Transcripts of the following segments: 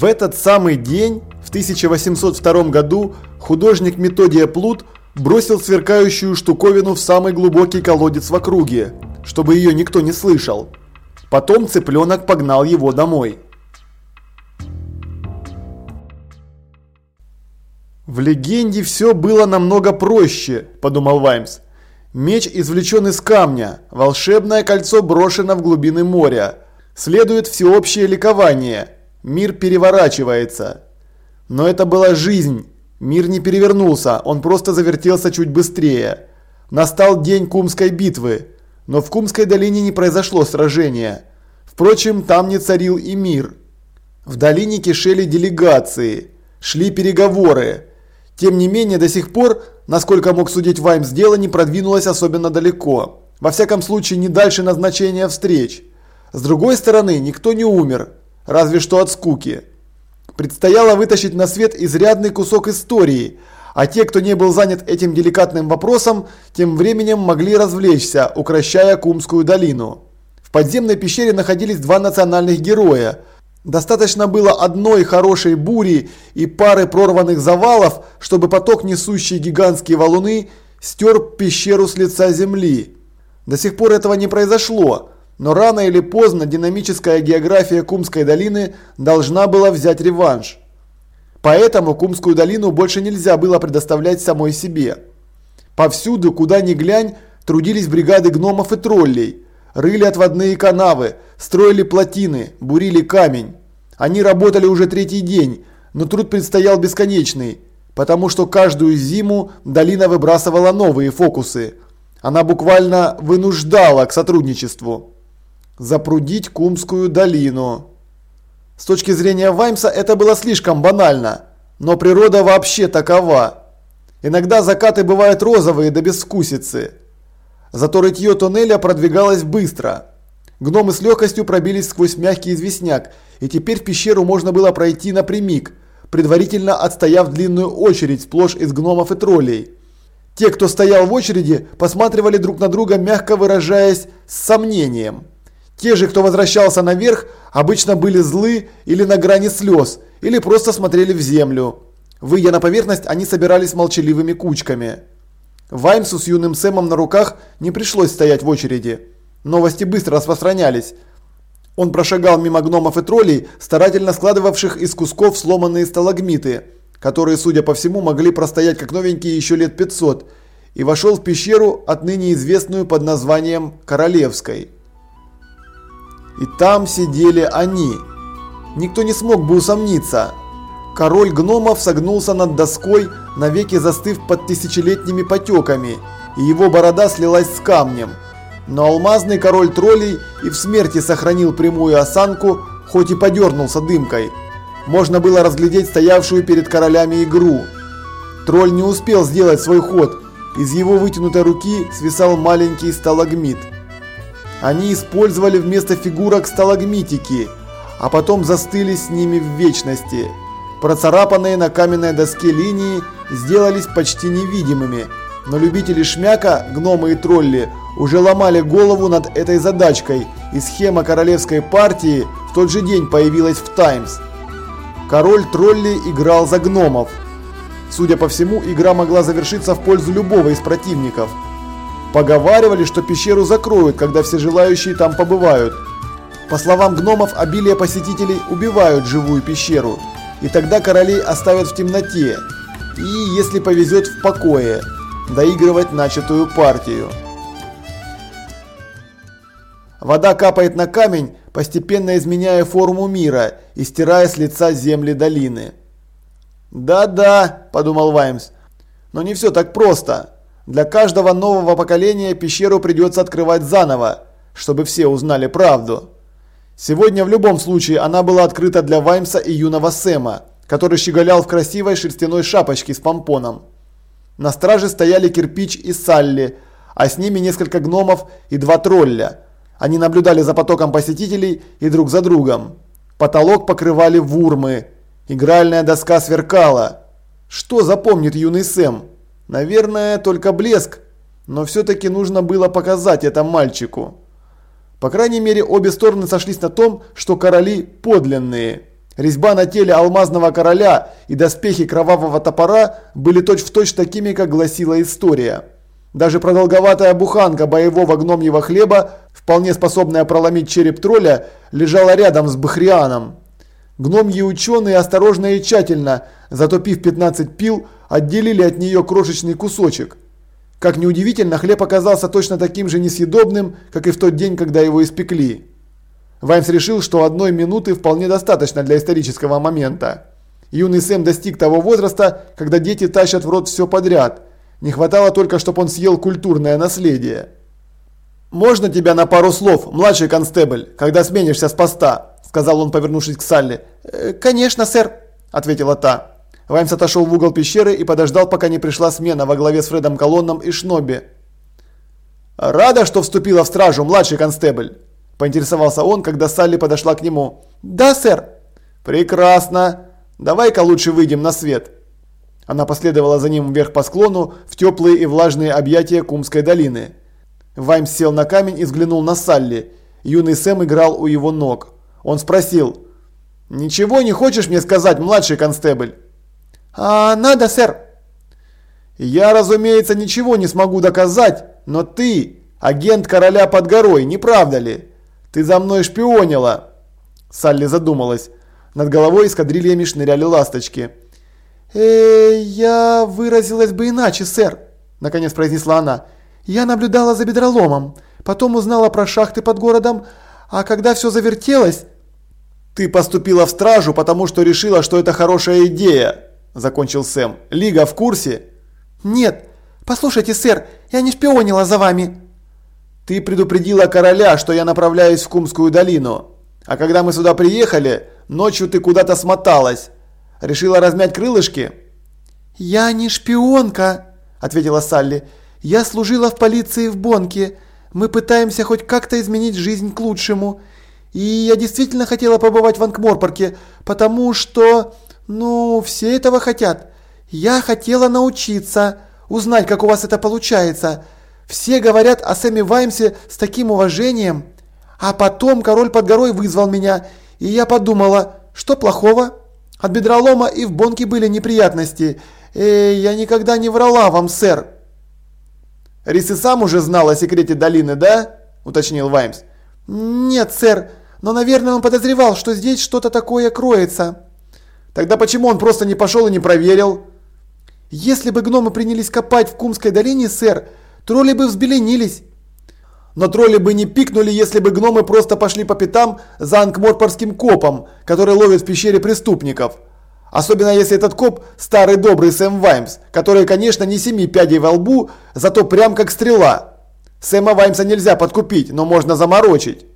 В этот самый день, в 1802 году, художник Методия Плут бросил сверкающую штуковину в самый глубокий колодец в округе, чтобы ее никто не слышал. Потом цыпленок погнал его домой. В легенде все было намного проще, подумал Ваймс. Меч извлечен из камня, волшебное кольцо брошено в глубины моря. Следует всеобщее ликование – Мир переворачивается. Но это была жизнь. Мир не перевернулся, он просто завертелся чуть быстрее. Настал день Кумской битвы. Но в Кумской долине не произошло сражения. Впрочем, там не царил и мир. В долине кишели делегации. Шли переговоры. Тем не менее, до сих пор, насколько мог судить Ваймс, дело не продвинулось особенно далеко. Во всяком случае, не дальше назначения встреч. С другой стороны, никто не умер разве что от скуки. Предстояло вытащить на свет изрядный кусок истории, а те, кто не был занят этим деликатным вопросом, тем временем могли развлечься, укращая Кумскую долину. В подземной пещере находились два национальных героя. Достаточно было одной хорошей бури и пары прорванных завалов, чтобы поток, несущий гигантские валуны, стер пещеру с лица земли. До сих пор этого не произошло, но рано или поздно динамическая география Кумской долины должна была взять реванш. Поэтому Кумскую долину больше нельзя было предоставлять самой себе. Повсюду, куда ни глянь, трудились бригады гномов и троллей. Рыли отводные канавы, строили плотины, бурили камень. Они работали уже третий день, но труд предстоял бесконечный, потому что каждую зиму долина выбрасывала новые фокусы. Она буквально вынуждала к сотрудничеству запрудить Кумскую долину. С точки зрения Ваймса это было слишком банально, но природа вообще такова. Иногда закаты бывают розовые до безвкусицы. Зато рытье тоннеля продвигалось быстро. Гномы с легкостью пробились сквозь мягкий известняк, и теперь в пещеру можно было пройти напрямик, предварительно отстояв длинную очередь сплошь из гномов и троллей. Те, кто стоял в очереди, посматривали друг на друга, мягко выражаясь, с сомнением. Те же, кто возвращался наверх, обычно были злы или на грани слез, или просто смотрели в землю. Выйдя на поверхность, они собирались молчаливыми кучками. Ваймсу с юным Сэмом на руках не пришлось стоять в очереди. Новости быстро распространялись. Он прошагал мимо гномов и троллей, старательно складывавших из кусков сломанные сталагмиты, которые, судя по всему, могли простоять как новенькие еще лет 500, и вошел в пещеру, отныне известную под названием Королевской. И там сидели они. Никто не смог бы усомниться. Король гномов согнулся над доской, навеки застыв под тысячелетними потеками, и его борода слилась с камнем. Но алмазный король троллей и в смерти сохранил прямую осанку, хоть и подернулся дымкой. Можно было разглядеть стоявшую перед королями игру. Тролль не успел сделать свой ход, из его вытянутой руки свисал маленький сталагмит. Они использовали вместо фигурок сталагмитики, а потом застыли с ними в вечности. Процарапанные на каменной доске линии сделались почти невидимыми, но любители шмяка, гномы и тролли, уже ломали голову над этой задачкой, и схема королевской партии в тот же день появилась в Таймс. Король тролли играл за гномов. Судя по всему, игра могла завершиться в пользу любого из противников – Поговаривали, что пещеру закроют, когда все желающие там побывают. По словам гномов, обилие посетителей убивают живую пещеру, и тогда королей оставят в темноте, и, если повезет, в покое, доигрывать начатую партию. Вода капает на камень, постепенно изменяя форму мира и стирая с лица земли долины. «Да-да», – подумал Ваймс, – «но не все так просто». Для каждого нового поколения пещеру придется открывать заново, чтобы все узнали правду. Сегодня в любом случае она была открыта для Ваймса и юного Сэма, который щеголял в красивой шерстяной шапочке с помпоном. На страже стояли Кирпич и Салли, а с ними несколько гномов и два тролля. Они наблюдали за потоком посетителей и друг за другом. Потолок покрывали вурмы. Игральная доска сверкала. Что запомнит юный Сэм? Наверное, только блеск, но все-таки нужно было показать это мальчику. По крайней мере, обе стороны сошлись на том, что короли подлинные. Резьба на теле алмазного короля и доспехи кровавого топора были точь-в-точь точь такими, как гласила история. Даже продолговатая буханка боевого гномьего хлеба, вполне способная проломить череп тролля, лежала рядом с Бахрианом. Гномьи ученые осторожно и тщательно, затопив 15 пил, отделили от нее крошечный кусочек. Как неудивительно, хлеб оказался точно таким же несъедобным, как и в тот день, когда его испекли. Ваймс решил, что одной минуты вполне достаточно для исторического момента. Юный Сэм достиг того возраста, когда дети тащат в рот все подряд. Не хватало только, чтобы он съел культурное наследие. «Можно тебя на пару слов, младший констебль, когда сменишься с поста?» – сказал он, повернувшись к Салли. «Э, «Конечно, сэр», – ответила та. Ваймс отошел в угол пещеры и подождал, пока не пришла смена во главе с Фредом Колонном и Шноби. «Рада, что вступила в стражу, младший констебль?» – поинтересовался он, когда Салли подошла к нему. «Да, сэр». «Прекрасно. Давай-ка лучше выйдем на свет». Она последовала за ним вверх по склону в теплые и влажные объятия Кумской долины. Ваймс сел на камень и взглянул на Салли. Юный Сэм играл у его ног. Он спросил. «Ничего не хочешь мне сказать, младший констебль?» «А надо, сэр». «Я, разумеется, ничего не смогу доказать, но ты агент короля под горой, не правда ли? Ты за мной шпионила». Салли задумалась. Над головой эскадрильями шныряли ласточки. «Э, я выразилась бы иначе, сэр», – наконец произнесла она. «Я наблюдала за бедроломом, потом узнала про шахты под городом, а когда все завертелось...» «Ты поступила в стражу, потому что решила, что это хорошая идея», – закончил Сэм. «Лига в курсе?» «Нет. Послушайте, сэр, я не шпионила за вами». «Ты предупредила короля, что я направляюсь в Кумскую долину. А когда мы сюда приехали, ночью ты куда-то смоталась. Решила размять крылышки?» «Я не шпионка», – ответила Салли. «Я служила в полиции в Бонке. Мы пытаемся хоть как-то изменить жизнь к лучшему. И я действительно хотела побывать в Анкморпорке, потому что, ну, все этого хотят. Я хотела научиться, узнать, как у вас это получается. Все говорят о Сэме Ваймсе с таким уважением. А потом король под горой вызвал меня, и я подумала, что плохого?» От бедролома и в бонке были неприятности. Э, я никогда не врала вам, сэр. Рис и сам уже знал о секрете долины, да? Уточнил Ваймс. Нет, сэр. Но, наверное, он подозревал, что здесь что-то такое кроется. Тогда почему он просто не пошел и не проверил? Если бы гномы принялись копать в Кумской долине, сэр, тролли бы взбеленились. Но тролли бы не пикнули, если бы гномы просто пошли по пятам за анкморпорским копом, который ловит в пещере преступников. Особенно если этот коп старый добрый Сэм Ваймс, который, конечно, не семи пядей во лбу, зато прям как стрела. Сэма Ваймса нельзя подкупить, но можно заморочить.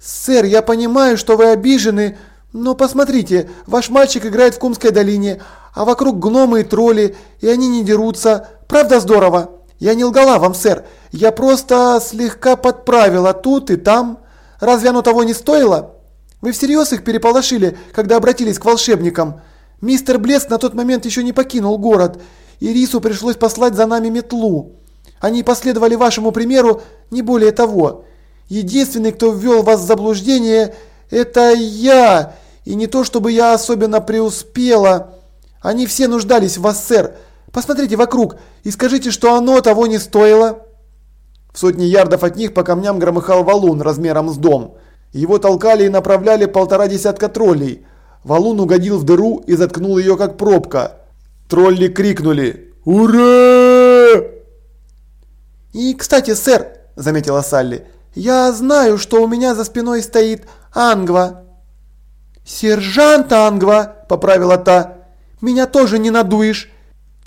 «Сэр, я понимаю, что вы обижены, но посмотрите, ваш мальчик играет в Кумской долине, а вокруг гномы и тролли, и они не дерутся. Правда здорово?» Я не лгала вам, сэр. Я просто слегка подправила тут и там. Разве оно того не стоило? Вы всерьез их переполошили, когда обратились к волшебникам? Мистер Блеск на тот момент еще не покинул город, и Рису пришлось послать за нами метлу. Они последовали вашему примеру, не более того. Единственный, кто ввел вас в заблуждение, это я. И не то, чтобы я особенно преуспела. Они все нуждались в вас, сэр. Посмотрите вокруг и скажите, что оно того не стоило. В сотни ярдов от них по камням громыхал валун размером с дом. Его толкали и направляли полтора десятка троллей. Валун угодил в дыру и заткнул ее как пробка. Тролли крикнули «Ура!» «И, кстати, сэр», – заметила Салли, – «я знаю, что у меня за спиной стоит Ангва». «Сержант Ангва», – поправила та, – «меня тоже не надуешь.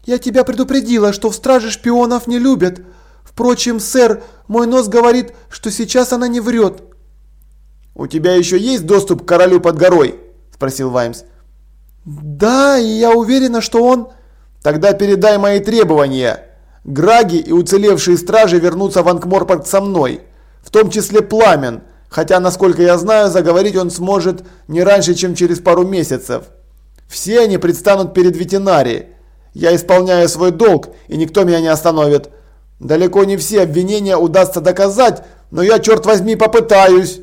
Я тебя предупредила, что в страже шпионов не любят. Впрочем, сэр, мой нос говорит, что сейчас она не врет. У тебя еще есть доступ к королю под горой? Спросил Ваймс. Да, и я уверена, что он... Тогда передай мои требования. Граги и уцелевшие стражи вернутся в Анкморпорт со мной. В том числе Пламен. Хотя, насколько я знаю, заговорить он сможет не раньше, чем через пару месяцев. Все они предстанут перед ветеринарией. Я исполняю свой долг, и никто меня не остановит. Далеко не все обвинения удастся доказать, но я, черт возьми, попытаюсь.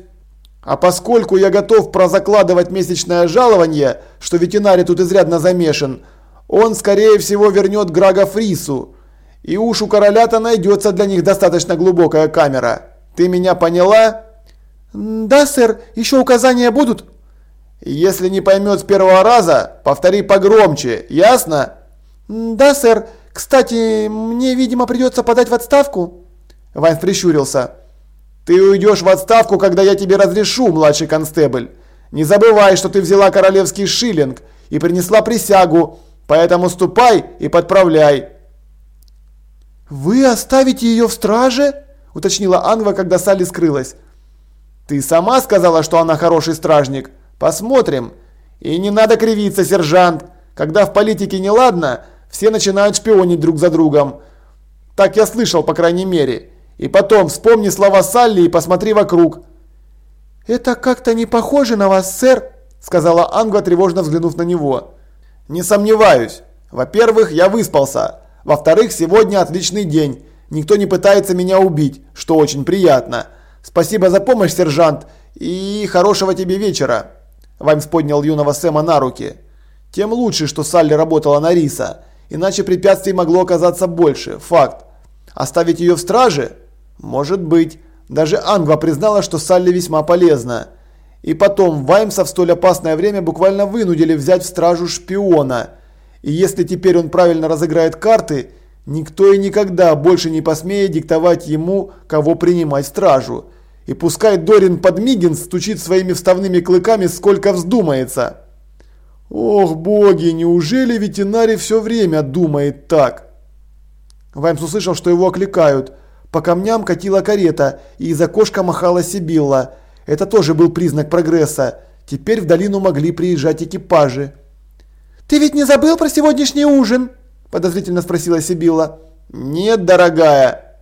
А поскольку я готов прозакладывать месячное жалование, что ветеринарий тут изрядно замешан, он, скорее всего, вернет Грага Фрису. И уж у короля-то найдется для них достаточно глубокая камера. Ты меня поняла? Да, сэр. Еще указания будут? Если не поймет с первого раза, повтори погромче. Ясно? Да, сэр. Кстати, мне, видимо, придется подать в отставку. Вайн прищурился. Ты уйдешь в отставку, когда я тебе разрешу, младший констебль. Не забывай, что ты взяла королевский шиллинг и принесла присягу, поэтому ступай и подправляй. Вы оставите ее в страже? уточнила Ангва, когда Салли скрылась. Ты сама сказала, что она хороший стражник. Посмотрим. И не надо кривиться, сержант. Когда в политике не ладно, все начинают шпионить друг за другом. Так я слышал, по крайней мере. И потом вспомни слова Салли и посмотри вокруг. «Это как-то не похоже на вас, сэр», – сказала Ангва, тревожно взглянув на него. «Не сомневаюсь. Во-первых, я выспался. Во-вторых, сегодня отличный день. Никто не пытается меня убить, что очень приятно. Спасибо за помощь, сержант, и хорошего тебе вечера». Ваймс поднял юного Сэма на руки. Тем лучше, что Салли работала на Риса, иначе препятствий могло оказаться больше. Факт. Оставить ее в страже? Может быть. Даже Ангва признала, что Салли весьма полезна. И потом, Ваймса в столь опасное время буквально вынудили взять в стражу шпиона. И если теперь он правильно разыграет карты, никто и никогда больше не посмеет диктовать ему, кого принимать стражу. И пускай Дорин Подмигин стучит своими вставными клыками сколько вздумается. Ох, боги, неужели ветеринарий все время думает так? Ваймс услышал, что его окликают – по камням катила карета, и из окошка махала Сибилла. Это тоже был признак прогресса. Теперь в долину могли приезжать экипажи. «Ты ведь не забыл про сегодняшний ужин?» – подозрительно спросила Сибилла. «Нет, дорогая».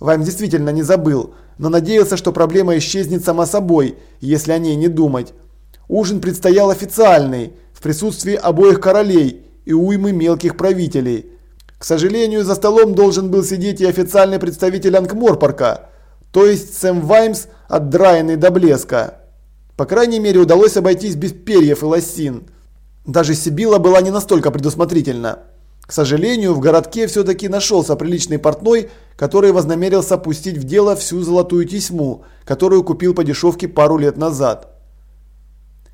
Вайм действительно не забыл, но надеялся, что проблема исчезнет сама собой, если о ней не думать. Ужин предстоял официальный, в присутствии обоих королей и уймы мелких правителей. К сожалению, за столом должен был сидеть и официальный представитель Ангморпорка, то есть Сэм Ваймс, отдраенный до блеска. По крайней мере, удалось обойтись без перьев и лосин. Даже Сибила была не настолько предусмотрительна. К сожалению, в городке все-таки нашелся приличный портной, который вознамерился пустить в дело всю золотую тесьму, которую купил по дешевке пару лет назад.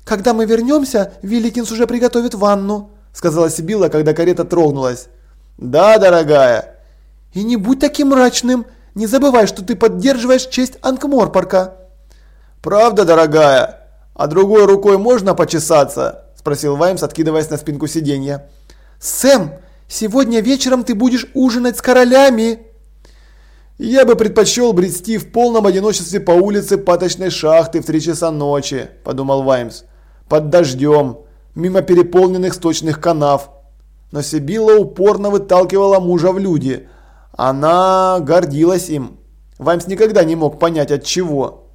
«Когда мы вернемся, Великинс уже приготовит ванну», сказала Сибила, когда карета трогнулась. «Да, дорогая». «И не будь таким мрачным. Не забывай, что ты поддерживаешь честь Анкморпорка». «Правда, дорогая? А другой рукой можно почесаться?» – спросил Ваймс, откидываясь на спинку сиденья. «Сэм, сегодня вечером ты будешь ужинать с королями!» «Я бы предпочел брести в полном одиночестве по улице паточной шахты в три часа ночи», – подумал Ваймс. «Под дождем, мимо переполненных сточных канав, но Сибилла упорно выталкивала мужа в люди. Она гордилась им. Ваймс никогда не мог понять от чего.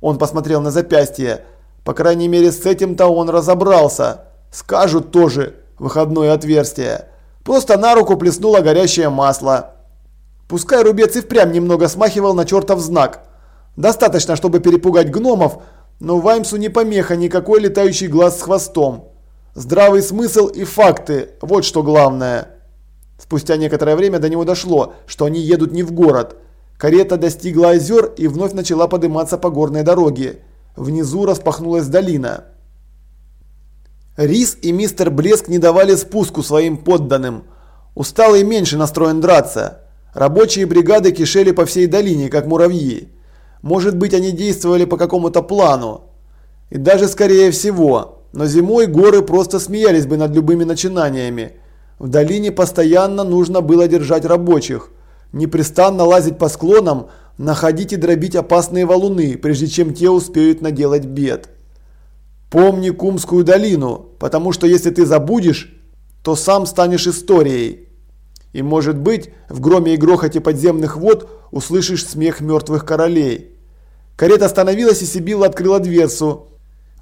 Он посмотрел на запястье. По крайней мере с этим-то он разобрался. Скажут тоже выходное отверстие. Просто на руку плеснуло горящее масло. Пускай рубец и впрямь немного смахивал на чертов знак. Достаточно, чтобы перепугать гномов, но Ваймсу не помеха никакой летающий глаз с хвостом. Здравый смысл и факты – вот что главное. Спустя некоторое время до него дошло, что они едут не в город. Карета достигла озер и вновь начала подниматься по горной дороге. Внизу распахнулась долина. Рис и мистер Блеск не давали спуску своим подданным. Усталый меньше настроен драться. Рабочие бригады кишели по всей долине, как муравьи. Может быть, они действовали по какому-то плану. И даже скорее всего, но зимой горы просто смеялись бы над любыми начинаниями. В долине постоянно нужно было держать рабочих, непрестанно лазить по склонам, находить и дробить опасные валуны, прежде чем те успеют наделать бед. Помни Кумскую долину, потому что если ты забудешь, то сам станешь историей. И может быть, в громе и грохоте подземных вод услышишь смех мертвых королей. Карета остановилась и Сибилла открыла дверцу.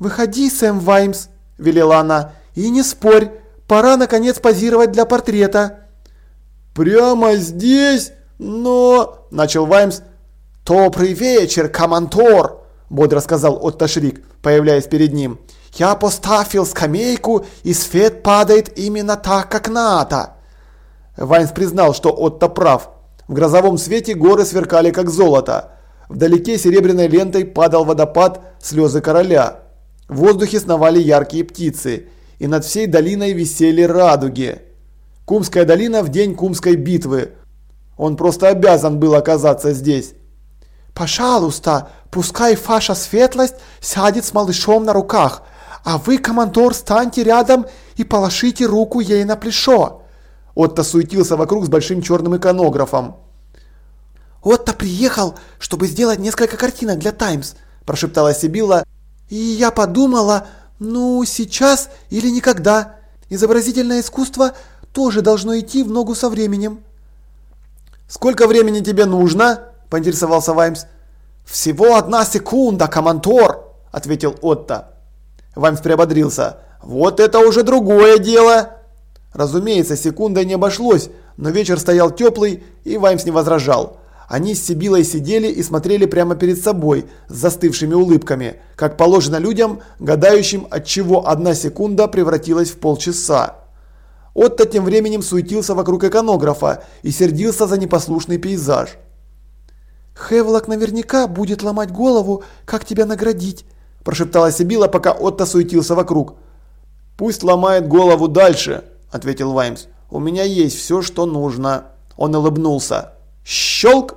«Выходи, Сэм Ваймс», – велела она, – «и не спорь, пора наконец позировать для портрета». «Прямо здесь? Но...» – начал Ваймс. «Добрый вечер, командор!» – бодро сказал Отто Шрик, появляясь перед ним. «Я поставил скамейку, и свет падает именно так, как надо!» Вайнс признал, что Отто прав. В грозовом свете горы сверкали как золото. Вдалеке серебряной лентой падал водопад слезы короля. В воздухе сновали яркие птицы, и над всей долиной висели радуги. Кумская долина в день Кумской битвы. Он просто обязан был оказаться здесь. «Пожалуйста, пускай ваша светлость сядет с малышом на руках, а вы, командор, станьте рядом и положите руку ей на плечо». Отто суетился вокруг с большим черным иконографом. «Отто приехал, чтобы сделать несколько картинок для Таймс», – прошептала Сибилла. «И я подумала, ну, сейчас или никогда. Изобразительное искусство тоже должно идти в ногу со временем». «Сколько времени тебе нужно?» – поинтересовался Ваймс. «Всего одна секунда, командор!» – ответил Отто. Ваймс приободрился. «Вот это уже другое дело!» Разумеется, секунда не обошлось, но вечер стоял теплый, и Ваймс не возражал. Они с Сибилой сидели и смотрели прямо перед собой с застывшими улыбками, как положено людям, гадающим, от чего одна секунда превратилась в полчаса. Отто тем временем суетился вокруг иконографа и сердился за непослушный пейзаж. «Хевлок наверняка будет ломать голову, как тебя наградить», – прошептала Сибила, пока Отто суетился вокруг. «Пусть ломает голову дальше», – ответил Ваймс. «У меня есть все, что нужно». Он улыбнулся. Щелк!